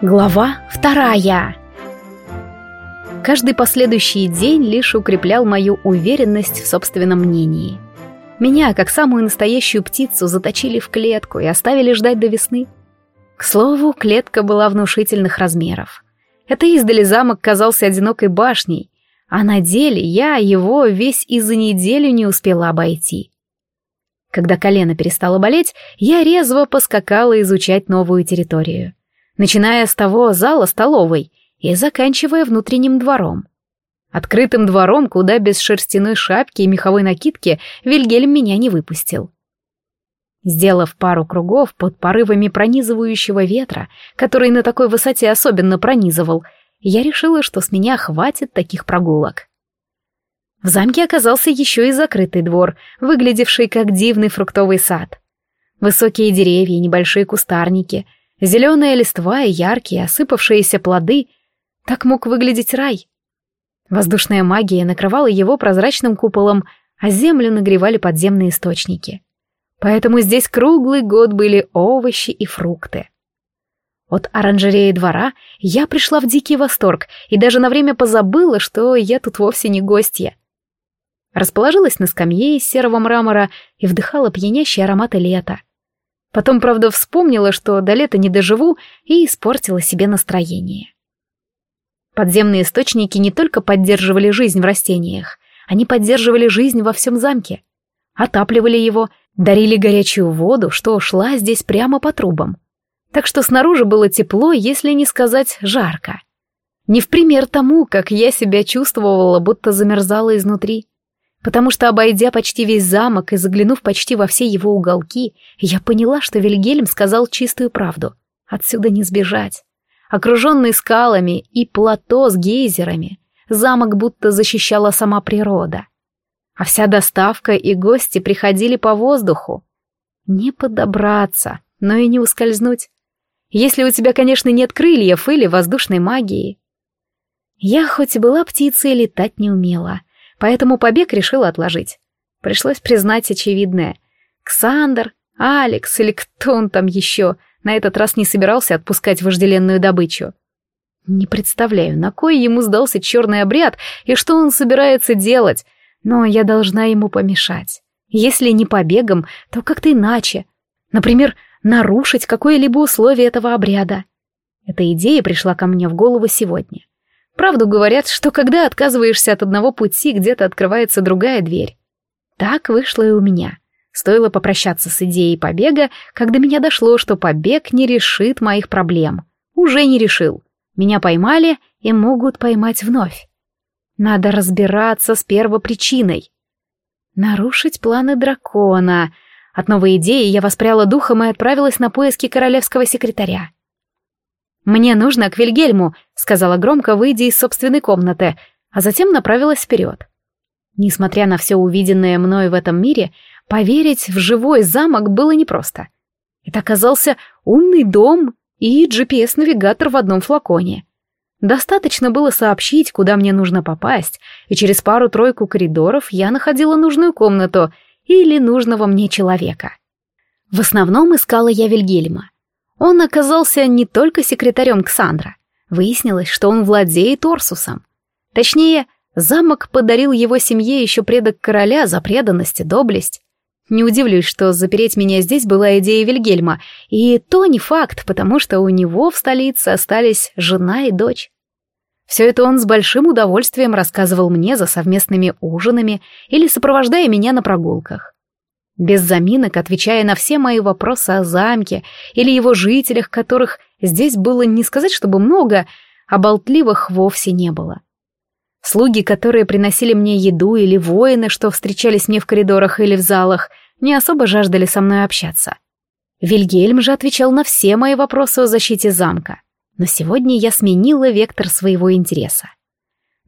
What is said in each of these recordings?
Глава вторая. Каждый последующий день лишь укреплял мою уверенность в собственном мнении. Меня, как самую настоящую птицу, заточили в клетку и оставили ждать до весны. К слову, клетка была внушительных размеров. Это издали замок казался одинокой башней, а на деле я его весь и за неделю не успела обойти. Когда колено перестало болеть, я резво поскакала изучать новую территорию начиная с того зала столовой и заканчивая внутренним двором. Открытым двором, куда без шерстяной шапки и меховой накидки Вильгельм меня не выпустил. Сделав пару кругов под порывами пронизывающего ветра, который на такой высоте особенно пронизывал, я решила, что с меня хватит таких прогулок. В замке оказался еще и закрытый двор, выглядевший как дивный фруктовый сад. Высокие деревья, небольшие кустарники — Зеленая листва и яркие, осыпавшиеся плоды. Так мог выглядеть рай. Воздушная магия накрывала его прозрачным куполом, а землю нагревали подземные источники. Поэтому здесь круглый год были овощи и фрукты. От оранжереи двора я пришла в дикий восторг и даже на время позабыла, что я тут вовсе не гостья. Расположилась на скамье из серого мрамора и вдыхала пьянящие ароматы лета. Потом, правда, вспомнила, что до лета не доживу, и испортила себе настроение. Подземные источники не только поддерживали жизнь в растениях, они поддерживали жизнь во всем замке. Отапливали его, дарили горячую воду, что шла здесь прямо по трубам. Так что снаружи было тепло, если не сказать жарко. Не в пример тому, как я себя чувствовала, будто замерзала изнутри потому что, обойдя почти весь замок и заглянув почти во все его уголки, я поняла, что Вильгельм сказал чистую правду. Отсюда не сбежать. Окруженный скалами и плато с гейзерами, замок будто защищала сама природа. А вся доставка и гости приходили по воздуху. Не подобраться, но и не ускользнуть. Если у тебя, конечно, нет крыльев или воздушной магии. Я хоть и была птицей, летать не умела — поэтому побег решила отложить. Пришлось признать очевидное. Ксандр, Алекс или кто он там еще, на этот раз не собирался отпускать вожделенную добычу. Не представляю, на кой ему сдался черный обряд и что он собирается делать, но я должна ему помешать. Если не побегом, то как-то иначе. Например, нарушить какое-либо условие этого обряда. Эта идея пришла ко мне в голову сегодня. Правду говорят, что когда отказываешься от одного пути, где-то открывается другая дверь. Так вышло и у меня. Стоило попрощаться с идеей побега, когда меня дошло, что побег не решит моих проблем. Уже не решил. Меня поймали и могут поймать вновь. Надо разбираться с первопричиной. Нарушить планы дракона. От новой идеи я воспряла духом и отправилась на поиски королевского секретаря. «Мне нужно к Вильгельму», — сказала громко, выйдя из собственной комнаты, а затем направилась вперед. Несмотря на все увиденное мной в этом мире, поверить в живой замок было непросто. Это оказался умный дом и GPS-навигатор в одном флаконе. Достаточно было сообщить, куда мне нужно попасть, и через пару-тройку коридоров я находила нужную комнату или нужного мне человека. В основном искала я Вильгельма — он оказался не только секретарем Ксандра. Выяснилось, что он владеет Орсусом. Точнее, замок подарил его семье еще предок короля за преданность и доблесть. Не удивлюсь, что запереть меня здесь была идея Вильгельма, и то не факт, потому что у него в столице остались жена и дочь. Все это он с большим удовольствием рассказывал мне за совместными ужинами или сопровождая меня на прогулках без заминок отвечая на все мои вопросы о замке или его жителях, которых здесь было не сказать, чтобы много, а болтливых вовсе не было. Слуги, которые приносили мне еду, или воины, что встречались мне в коридорах или в залах, не особо жаждали со мной общаться. Вильгельм же отвечал на все мои вопросы о защите замка, но сегодня я сменила вектор своего интереса.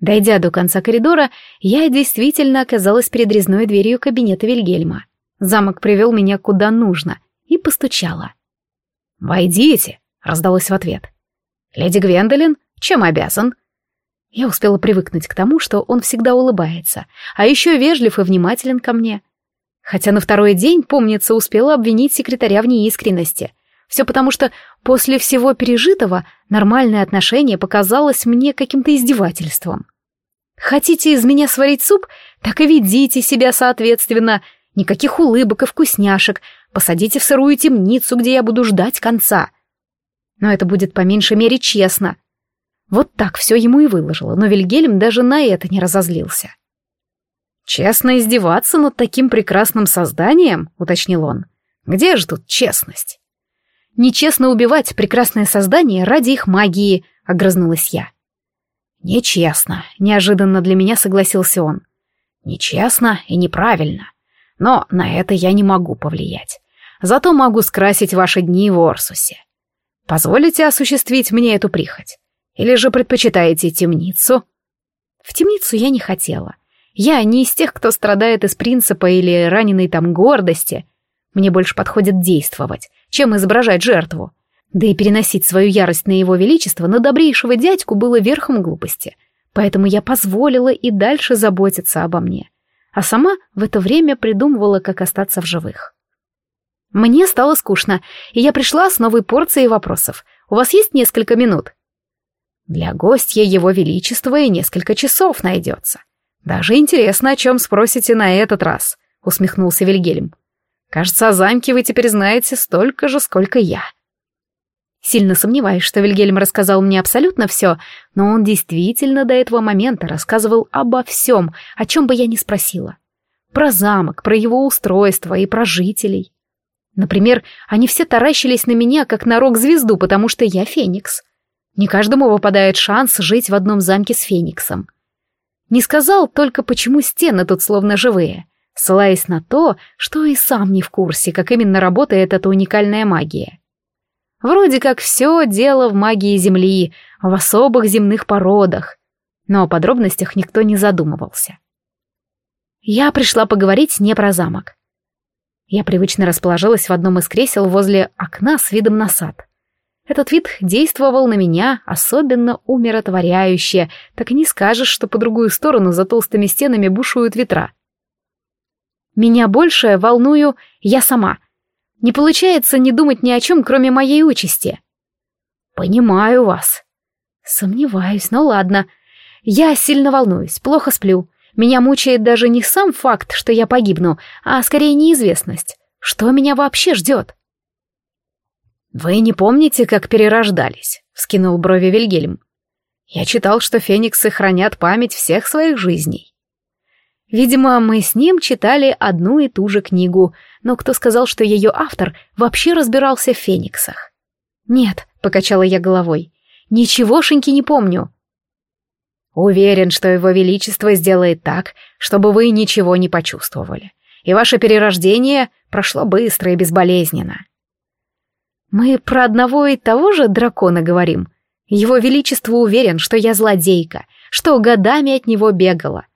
Дойдя до конца коридора, я действительно оказалась перед резной дверью кабинета Вильгельма. Замок привел меня куда нужно и постучала. «Войдите», — раздалось в ответ. «Леди Гвендолин, чем обязан?» Я успела привыкнуть к тому, что он всегда улыбается, а еще вежлив и внимателен ко мне. Хотя на второй день, помнится, успела обвинить секретаря в неискренности. Все потому, что после всего пережитого нормальное отношение показалось мне каким-то издевательством. Хотите из меня сварить суп? Так и ведите себя соответственно. Никаких улыбок и вкусняшек. Посадите в сырую темницу, где я буду ждать конца. Но это будет по меньшей мере честно. Вот так все ему и выложила, но Вильгельм даже на это не разозлился. «Честно издеваться над таким прекрасным созданием?» — уточнил он. «Где же тут честность?» «Нечестно убивать прекрасное создание ради их магии», — огрызнулась я. «Нечестно», — неожиданно для меня согласился он. «Нечестно и неправильно. Но на это я не могу повлиять. Зато могу скрасить ваши дни в Орсусе. Позволите осуществить мне эту прихоть? Или же предпочитаете темницу?» В темницу я не хотела. Я не из тех, кто страдает из принципа или раненой там гордости. Мне больше подходит действовать, чем изображать жертву. Да и переносить свою ярость на его величество на добрейшего дядьку было верхом глупости. Поэтому я позволила и дальше заботиться обо мне. А сама в это время придумывала, как остаться в живых. Мне стало скучно, и я пришла с новой порцией вопросов. «У вас есть несколько минут?» «Для гостя его величества и несколько часов найдется. Даже интересно, о чем спросите на этот раз», — усмехнулся Вильгельм. «Кажется, о замке вы теперь знаете столько же, сколько я». Сильно сомневаюсь, что Вильгельм рассказал мне абсолютно все, но он действительно до этого момента рассказывал обо всем, о чем бы я ни спросила. Про замок, про его устройство и про жителей. Например, они все таращились на меня, как на рок-звезду, потому что я феникс. Не каждому выпадает шанс жить в одном замке с фениксом. Не сказал только, почему стены тут словно живые, ссылаясь на то, что и сам не в курсе, как именно работает эта уникальная магия. Вроде как все дело в магии Земли, в особых земных породах. Но о подробностях никто не задумывался. Я пришла поговорить не про замок. Я привычно расположилась в одном из кресел возле окна с видом на сад. Этот вид действовал на меня особенно умиротворяюще, так и не скажешь, что по другую сторону за толстыми стенами бушуют ветра. Меня больше волную я сама — не получается не думать ни о чем, кроме моей участи. Понимаю вас. Сомневаюсь, но ладно. Я сильно волнуюсь, плохо сплю. Меня мучает даже не сам факт, что я погибну, а скорее неизвестность. Что меня вообще ждет? «Вы не помните, как перерождались?» — вскинул брови Вильгельм. «Я читал, что фениксы хранят память всех своих жизней. Видимо, мы с ним читали одну и ту же книгу, но кто сказал, что ее автор вообще разбирался в фениксах? «Нет», — покачала я головой, — «ничегошеньки не помню». «Уверен, что его величество сделает так, чтобы вы ничего не почувствовали, и ваше перерождение прошло быстро и безболезненно». «Мы про одного и того же дракона говорим. Его величество уверен, что я злодейка, что годами от него бегала,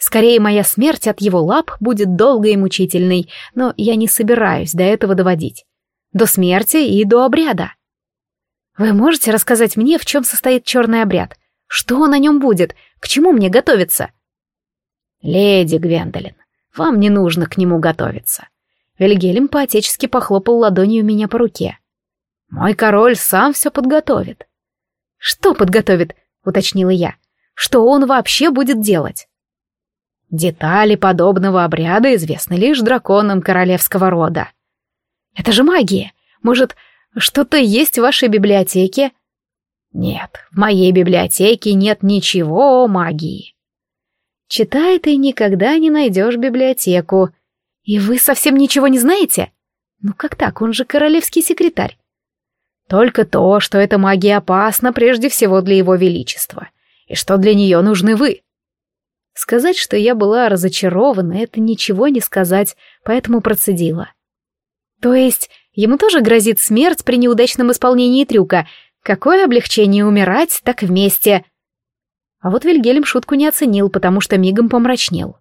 Скорее, моя смерть от его лап будет долгой и мучительной, но я не собираюсь до этого доводить. До смерти и до обряда. Вы можете рассказать мне, в чем состоит черный обряд? Что на нем будет? К чему мне готовиться? Леди Гвендолин, вам не нужно к нему готовиться. Вильгельм поотечески похлопал ладонью меня по руке. Мой король сам все подготовит. Что подготовит? Уточнила я. Что он вообще будет делать? Детали подобного обряда известны лишь драконам королевского рода. Это же магия. Может, что-то есть в вашей библиотеке? Нет, в моей библиотеке нет ничего о магии. Читай ты никогда не найдешь библиотеку. И вы совсем ничего не знаете? Ну как так, он же королевский секретарь. Только то, что эта магия опасна прежде всего для его величества, и что для нее нужны вы. Сказать, что я была разочарована, это ничего не сказать, поэтому процедила. То есть ему тоже грозит смерть при неудачном исполнении трюка. Какое облегчение умирать так вместе. А вот Вильгельм шутку не оценил, потому что мигом помрачнел.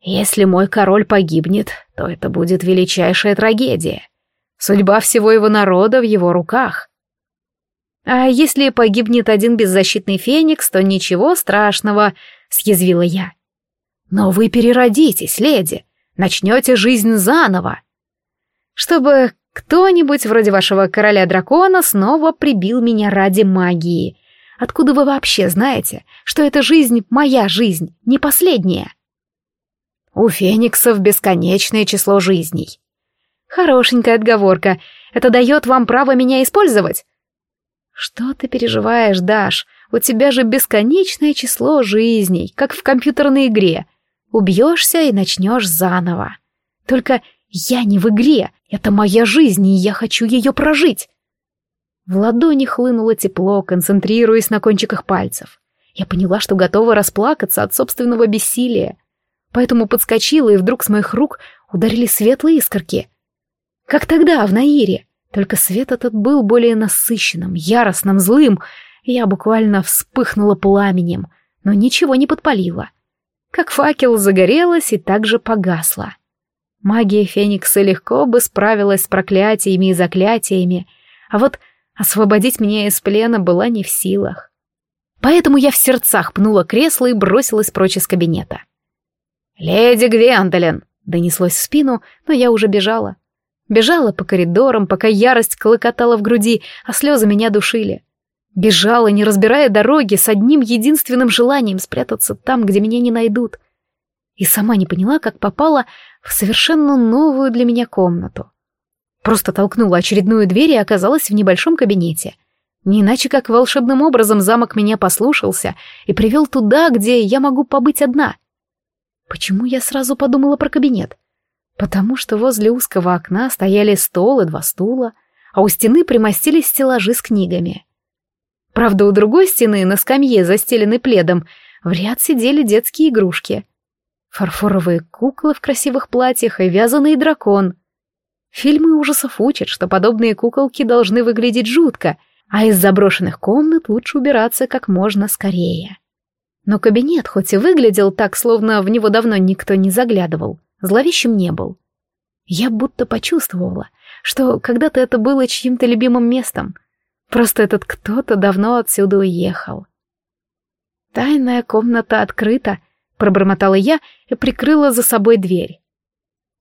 Если мой король погибнет, то это будет величайшая трагедия. Судьба всего его народа в его руках. А если погибнет один беззащитный феникс, то ничего страшного, съязвила я. Но вы переродитесь, леди, начнете жизнь заново. Чтобы кто-нибудь вроде вашего короля-дракона снова прибил меня ради магии. Откуда вы вообще знаете, что эта жизнь моя жизнь, не последняя? У фениксов бесконечное число жизней. Хорошенькая отговорка. Это дает вам право меня использовать? Что ты переживаешь, Даш? У тебя же бесконечное число жизней, как в компьютерной игре. Убьешься и начнешь заново. Только я не в игре, это моя жизнь, и я хочу ее прожить. В ладони хлынуло тепло, концентрируясь на кончиках пальцев. Я поняла, что готова расплакаться от собственного бессилия. Поэтому подскочила, и вдруг с моих рук ударили светлые искорки. Как тогда, в Наире. Только свет этот был более насыщенным, яростным, злым. Я буквально вспыхнула пламенем, но ничего не подпалила. Как факел загорелась и также погасла. Магия Феникса легко бы справилась с проклятиями и заклятиями, а вот освободить меня из плена была не в силах. Поэтому я в сердцах пнула кресло и бросилась прочь из кабинета. «Леди Гвендолин!» — донеслось в спину, но я уже бежала. Бежала по коридорам, пока ярость клокотала в груди, а слезы меня душили. Бежала, не разбирая дороги, с одним единственным желанием спрятаться там, где меня не найдут. И сама не поняла, как попала в совершенно новую для меня комнату. Просто толкнула очередную дверь и оказалась в небольшом кабинете. Не иначе как волшебным образом замок меня послушался и привел туда, где я могу побыть одна. Почему я сразу подумала про кабинет? Потому что возле узкого окна стояли стол и два стула, а у стены примостились стеллажи с книгами. Правда, у другой стены, на скамье, застеленной пледом, в ряд сидели детские игрушки. Фарфоровые куклы в красивых платьях и вязаный дракон. Фильмы ужасов учат, что подобные куколки должны выглядеть жутко, а из заброшенных комнат лучше убираться как можно скорее. Но кабинет хоть и выглядел так, словно в него давно никто не заглядывал, зловещим не был. Я будто почувствовала, что когда-то это было чьим-то любимым местом. Просто этот кто-то давно отсюда уехал. «Тайная комната открыта», — пробормотала я и прикрыла за собой дверь.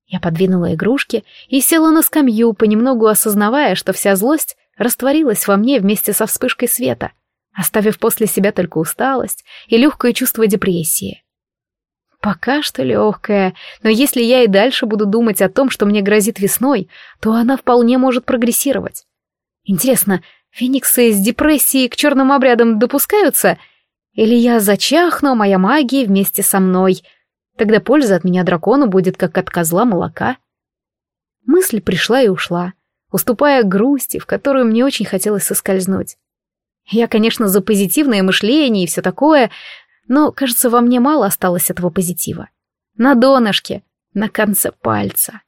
Я подвинула игрушки и села на скамью, понемногу осознавая, что вся злость растворилась во мне вместе со вспышкой света, оставив после себя только усталость и легкое чувство депрессии. Пока что легкая, но если я и дальше буду думать о том, что мне грозит весной, то она вполне может прогрессировать. Интересно, фениксы с депрессией к черным обрядам допускаются? Или я зачахну, а моя магия вместе со мной? Тогда польза от меня дракону будет как от козла молока. Мысль пришла и ушла, уступая грусти, в которую мне очень хотелось соскользнуть. Я, конечно, за позитивное мышление и все такое, но, кажется, во мне мало осталось этого позитива. На донышке, на конце пальца.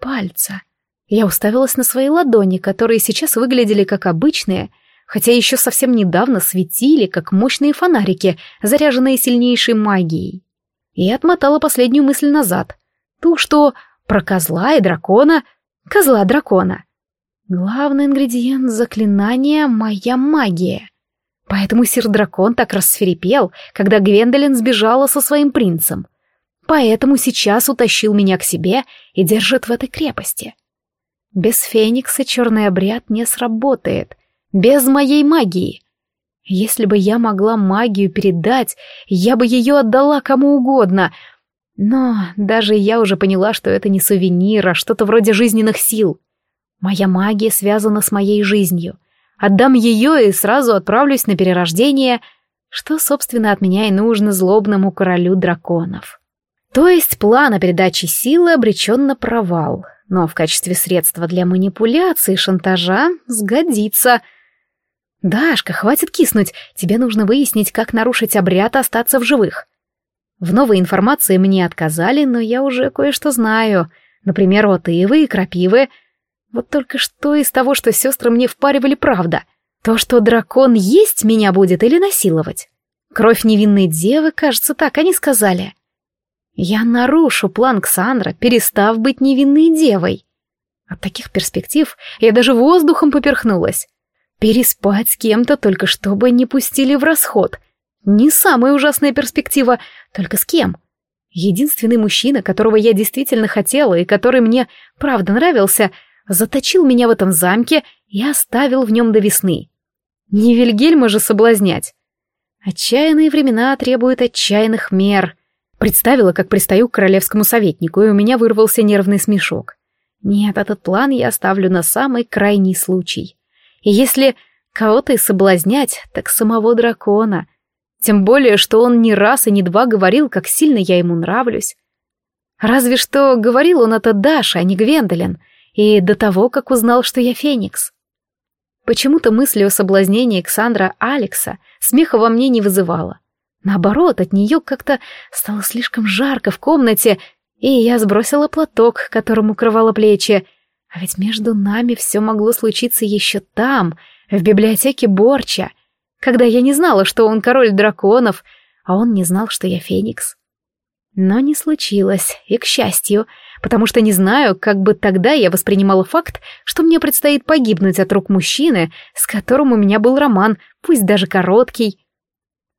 Пальца. Я уставилась на свои ладони, которые сейчас выглядели как обычные, хотя еще совсем недавно светили, как мощные фонарики, заряженные сильнейшей магией. И отмотала последнюю мысль назад. Ту, что про козла и дракона... Козла-дракона. Главный ингредиент заклинания — моя магия. Поэтому сир-дракон так рассверепел, когда Гвендолин сбежала со своим принцем. Поэтому сейчас утащил меня к себе и держит в этой крепости. Без Феникса черный обряд не сработает. Без моей магии. Если бы я могла магию передать, я бы ее отдала кому угодно. Но даже я уже поняла, что это не сувенир, а что-то вроде жизненных сил. Моя магия связана с моей жизнью. Отдам ее и сразу отправлюсь на перерождение, что, собственно, от меня и нужно злобному королю драконов. То есть план о передаче силы обречен на провал, но в качестве средства для манипуляции и шантажа сгодится. «Дашка, хватит киснуть, тебе нужно выяснить, как нарушить обряд и остаться в живых». В новой информации мне отказали, но я уже кое-что знаю. Например, от Ивы и Крапивы — вот только что из того, что сестры мне впаривали, правда? То, что дракон есть меня будет или насиловать? Кровь невинной девы, кажется, так они сказали. Я нарушу план Ксандра, перестав быть невинной девой. От таких перспектив я даже воздухом поперхнулась. Переспать с кем-то только чтобы не пустили в расход. Не самая ужасная перспектива, только с кем? Единственный мужчина, которого я действительно хотела и который мне правда нравился, заточил меня в этом замке и оставил в нем до весны. Не Вильгельма же соблазнять. Отчаянные времена требуют отчаянных мер. Представила, как пристаю к королевскому советнику, и у меня вырвался нервный смешок. Нет, этот план я оставлю на самый крайний случай. И если кого-то и соблазнять, так самого дракона. Тем более, что он ни раз и ни два говорил, как сильно я ему нравлюсь. Разве что говорил он это Даша, а не Гвендолин, и до того, как узнал, что я Феникс. Почему-то мысли о соблазнении Александра Алекса смеха во мне не вызывала. Наоборот, от нее как-то стало слишком жарко в комнате, и я сбросила платок, которым укрывала плечи. А ведь между нами все могло случиться еще там, в библиотеке Борча, когда я не знала, что он король драконов, а он не знал, что я Феникс. Но не случилось, и к счастью, потому что не знаю, как бы тогда я воспринимала факт, что мне предстоит погибнуть от рук мужчины, с которым у меня был роман, пусть даже короткий.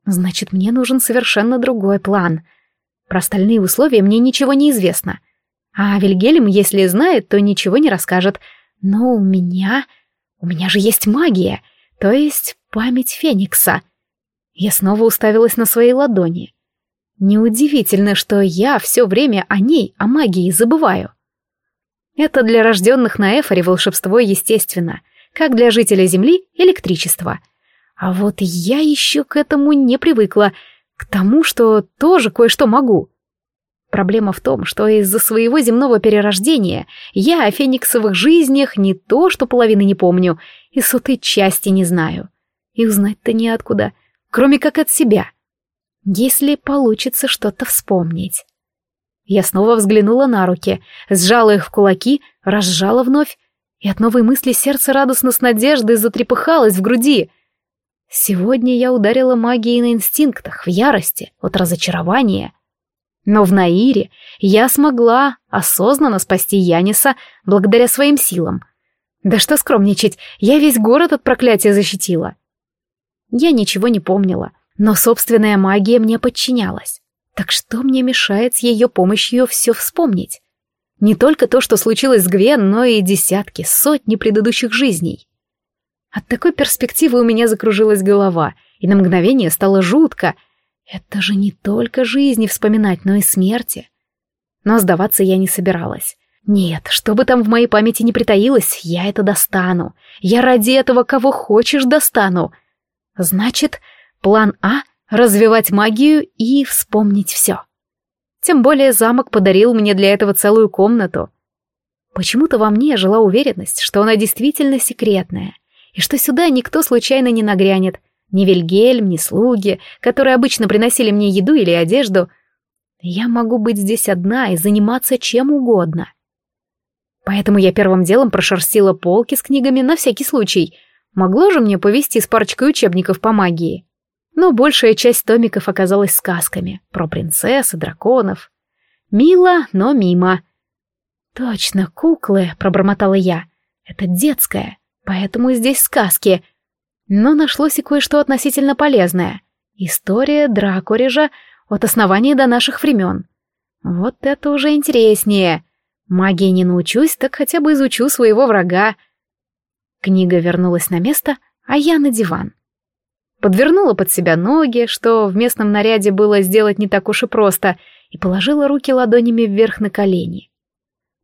Значит, мне нужен совершенно другой план. Про остальные условия мне ничего не известно. А Вильгельм, если знает, то ничего не расскажет. Но у меня... У меня же есть магия, то есть память Феникса. Я снова уставилась на свои ладони. Неудивительно, что я все время о ней, о магии забываю. Это для рожденных на Эфоре волшебство естественно, как для жителя Земли электричество. А вот я еще к этому не привыкла, к тому, что тоже кое-что могу. Проблема в том, что из-за своего земного перерождения я о фениксовых жизнях не то, что половины не помню, и сотой части не знаю. И узнать-то неоткуда, кроме как от себя если получится что-то вспомнить. Я снова взглянула на руки, сжала их в кулаки, разжала вновь, и от новой мысли сердце радостно с надеждой затрепыхалось в груди. Сегодня я ударила магией на инстинктах, в ярости, от разочарования. Но в Наире я смогла осознанно спасти Яниса благодаря своим силам. Да что скромничать, я весь город от проклятия защитила. Я ничего не помнила, но собственная магия мне подчинялась. Так что мне мешает с ее помощью все вспомнить? Не только то, что случилось с Гвен, но и десятки, сотни предыдущих жизней. От такой перспективы у меня закружилась голова, и на мгновение стало жутко. Это же не только жизни вспоминать, но и смерти. Но сдаваться я не собиралась. Нет, что бы там в моей памяти не притаилось, я это достану. Я ради этого кого хочешь достану. Значит, План А — развивать магию и вспомнить все. Тем более замок подарил мне для этого целую комнату. Почему-то во мне жила уверенность, что она действительно секретная, и что сюда никто случайно не нагрянет, ни Вильгельм, ни слуги, которые обычно приносили мне еду или одежду. Я могу быть здесь одна и заниматься чем угодно. Поэтому я первым делом прошерстила полки с книгами на всякий случай. Могло же мне повезти с парочкой учебников по магии но большая часть томиков оказалась сказками про принцесс и драконов. Мило, но мимо. «Точно, куклы», — пробормотала я. «Это детское, поэтому здесь сказки». Но нашлось и кое-что относительно полезное. История Дракорежа от основания до наших времен. Вот это уже интереснее. Магии не научусь, так хотя бы изучу своего врага. Книга вернулась на место, а я на диван подвернула под себя ноги, что в местном наряде было сделать не так уж и просто, и положила руки ладонями вверх на колени.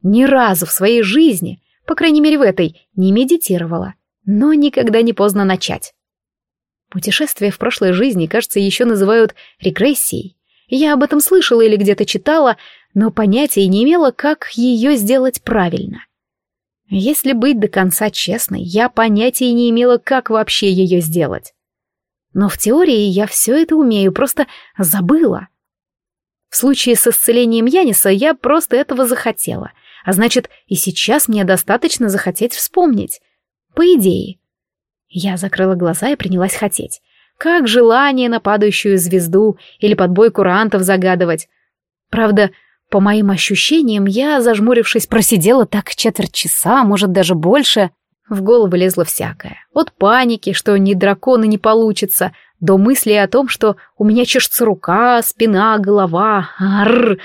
Ни разу в своей жизни, по крайней мере в этой, не медитировала, но никогда не поздно начать. Путешествия в прошлой жизни, кажется, еще называют регрессией. Я об этом слышала или где-то читала, но понятия не имела, как ее сделать правильно. Если быть до конца честной, я понятия не имела, как вообще ее сделать. Но в теории я все это умею, просто забыла. В случае с исцелением Яниса я просто этого захотела, а значит, и сейчас мне достаточно захотеть вспомнить. По идее. Я закрыла глаза и принялась хотеть. Как желание на падающую звезду или подбой курантов загадывать. Правда, по моим ощущениям, я, зажмурившись, просидела так четверть часа, может, даже больше. В голову лезло всякое. От паники, что ни дракона не получится, до мысли о том, что у меня чешется рука, спина, голова. Арррр!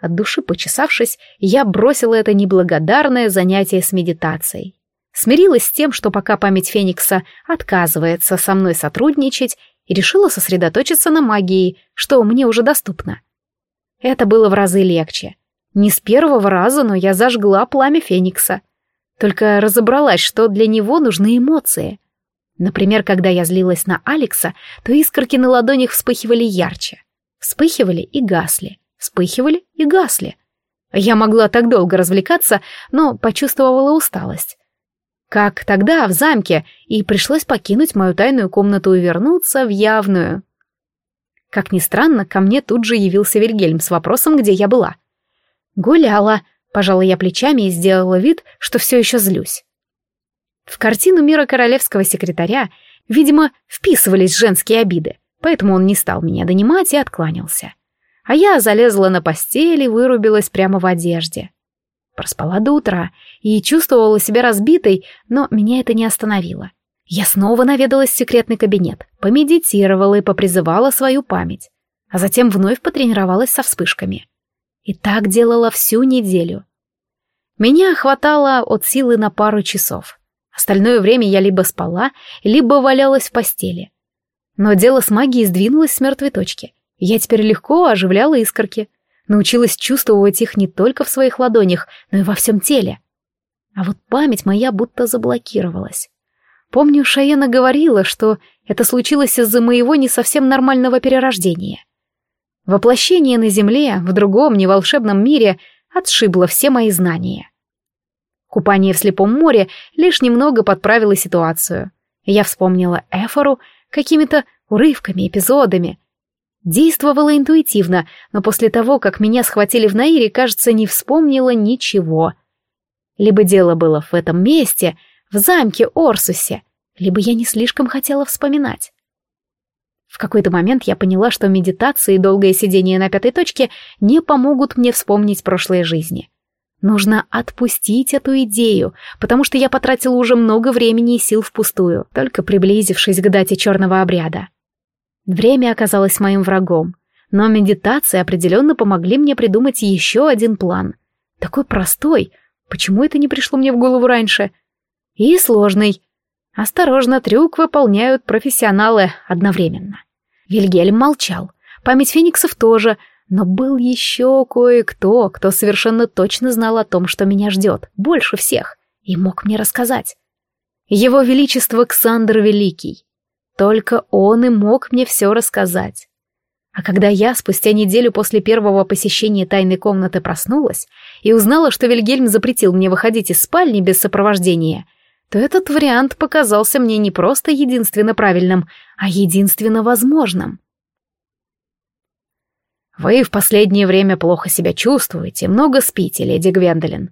От души почесавшись, я бросила это неблагодарное занятие с медитацией. Смирилась с тем, что пока память Феникса отказывается со мной сотрудничать, и решила сосредоточиться на магии, что мне уже доступно. Это было в разы легче. Не с первого раза, но я зажгла пламя Феникса. Только разобралась, что для него нужны эмоции. Например, когда я злилась на Алекса, то искорки на ладонях вспыхивали ярче. Вспыхивали и гасли. Вспыхивали и гасли. Я могла так долго развлекаться, но почувствовала усталость. Как тогда, в замке, и пришлось покинуть мою тайную комнату и вернуться в явную. Как ни странно, ко мне тут же явился Вильгельм с вопросом, где я была. «Гуляла», — пожала я плечами и сделала вид, что все еще злюсь. В картину мира королевского секретаря, видимо, вписывались женские обиды, поэтому он не стал меня донимать и откланялся. А я залезла на постель и вырубилась прямо в одежде. Проспала до утра и чувствовала себя разбитой, но меня это не остановило. Я снова наведалась в секретный кабинет, помедитировала и попризывала свою память, а затем вновь потренировалась со вспышками. И так делала всю неделю. Меня хватало от силы на пару часов. Остальное время я либо спала, либо валялась в постели. Но дело с магией сдвинулось с мертвой точки. Я теперь легко оживляла искорки, научилась чувствовать их не только в своих ладонях, но и во всем теле. А вот память моя будто заблокировалась. Помню, Шаена говорила, что это случилось из-за моего не совсем нормального перерождения. Воплощение на Земле, в другом, неволшебном мире, отшибло все мои знания. Купание в слепом море лишь немного подправило ситуацию. Я вспомнила Эфору какими-то урывками, эпизодами. Действовала интуитивно, но после того, как меня схватили в Наире, кажется, не вспомнила ничего. Либо дело было в этом месте, в замке Орсусе, либо я не слишком хотела вспоминать. В какой-то момент я поняла, что медитация и долгое сидение на пятой точке не помогут мне вспомнить прошлые жизни. Нужно отпустить эту идею, потому что я потратила уже много времени и сил впустую, только приблизившись к дате черного обряда. Время оказалось моим врагом, но медитации определенно помогли мне придумать еще один план. Такой простой, почему это не пришло мне в голову раньше? И сложный. Осторожно, трюк выполняют профессионалы одновременно. Вильгельм молчал, память фениксов тоже — но был еще кое-кто, кто совершенно точно знал о том, что меня ждет, больше всех, и мог мне рассказать. Его Величество Ксандр Великий. Только он и мог мне все рассказать. А когда я спустя неделю после первого посещения тайной комнаты проснулась и узнала, что Вильгельм запретил мне выходить из спальни без сопровождения, то этот вариант показался мне не просто единственно правильным, а единственно возможным. «Вы в последнее время плохо себя чувствуете, много спите, леди Гвендолин»,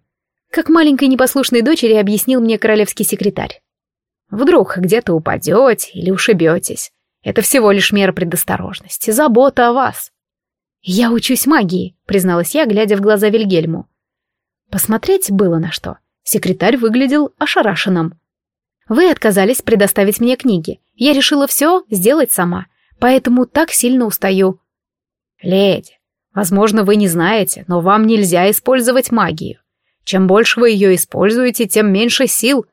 как маленькой непослушной дочери объяснил мне королевский секретарь. «Вдруг где-то упадете или ушибетесь. Это всего лишь мера предосторожности, забота о вас». «Я учусь магии», — призналась я, глядя в глаза Вильгельму. Посмотреть было на что. Секретарь выглядел ошарашенным. «Вы отказались предоставить мне книги. Я решила все сделать сама, поэтому так сильно устаю. «Леди, возможно, вы не знаете, но вам нельзя использовать магию. Чем больше вы ее используете, тем меньше сил».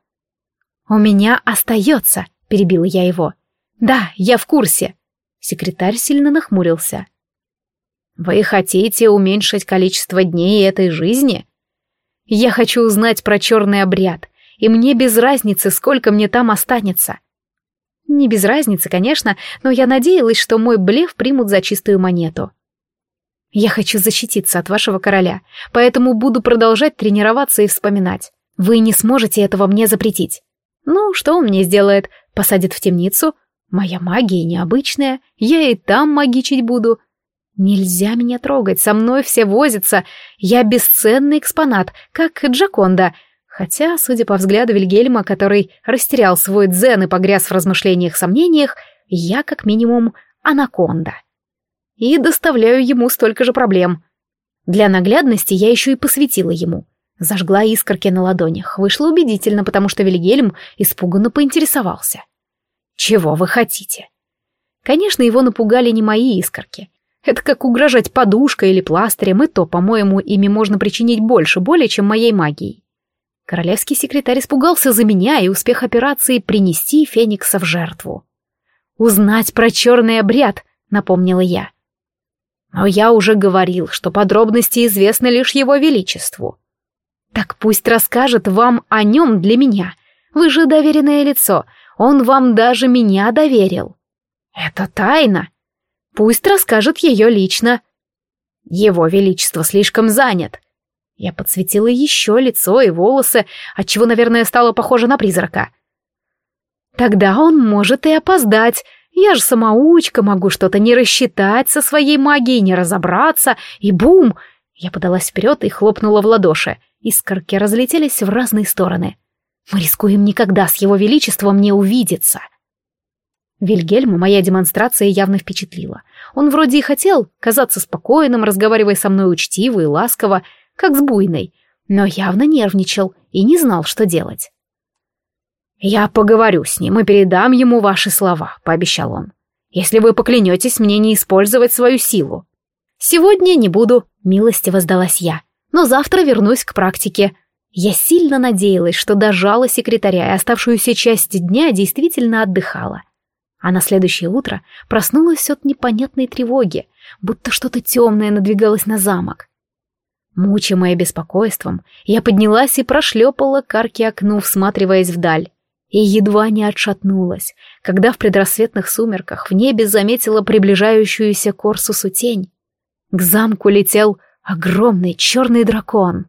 «У меня остается», — перебила я его. «Да, я в курсе». Секретарь сильно нахмурился. «Вы хотите уменьшить количество дней этой жизни?» «Я хочу узнать про черный обряд, и мне без разницы, сколько мне там останется». Не без разницы, конечно, но я надеялась, что мой блеф примут за чистую монету. Я хочу защититься от вашего короля, поэтому буду продолжать тренироваться и вспоминать. Вы не сможете этого мне запретить. Ну, что он мне сделает? Посадит в темницу? Моя магия необычная, я и там магичить буду. Нельзя меня трогать, со мной все возятся. Я бесценный экспонат, как Джаконда. Хотя, судя по взгляду Вильгельма, который растерял свой дзен и погряз в размышлениях-сомнениях, я как минимум анаконда и доставляю ему столько же проблем. Для наглядности я еще и посвятила ему. Зажгла искорки на ладонях. Вышло убедительно, потому что Вильгельм испуганно поинтересовался. «Чего вы хотите?» Конечно, его напугали не мои искорки. Это как угрожать подушкой или пластырем, и то, по-моему, ими можно причинить больше боли, чем моей магией. Королевский секретарь испугался за меня и успех операции принести Феникса в жертву. «Узнать про черный обряд», — напомнила я. Но я уже говорил, что подробности известны лишь его величеству. Так пусть расскажет вам о нем для меня. Вы же доверенное лицо, он вам даже меня доверил. Это тайна. Пусть расскажет ее лично. Его величество слишком занят. Я подсветила еще лицо и волосы, отчего, наверное, стало похоже на призрака. Тогда он может и опоздать. Я же самоучка, могу что-то не рассчитать со своей магией, не разобраться, и бум! Я подалась вперед и хлопнула в ладоши. Искорки разлетелись в разные стороны. Мы рискуем никогда с его величеством не увидеться. Вильгельма моя демонстрация явно впечатлила. Он вроде и хотел казаться спокойным, разговаривая со мной учтиво и ласково, как с буйной, но явно нервничал и не знал, что делать. «Я поговорю с ним и передам ему ваши слова», — пообещал он. «Если вы поклянетесь мне не использовать свою силу». «Сегодня не буду», — милости воздалась я, «но завтра вернусь к практике». Я сильно надеялась, что дожала секретаря и оставшуюся часть дня действительно отдыхала. А на следующее утро проснулась от непонятной тревоги, будто что-то темное надвигалось на замок. Мучимая беспокойством, я поднялась и прошлепала к арке окну, всматриваясь вдаль. И едва не отшатнулась, когда в предрассветных сумерках в небе заметила приближающуюся к Орсусу тень. К замку летел огромный черный дракон.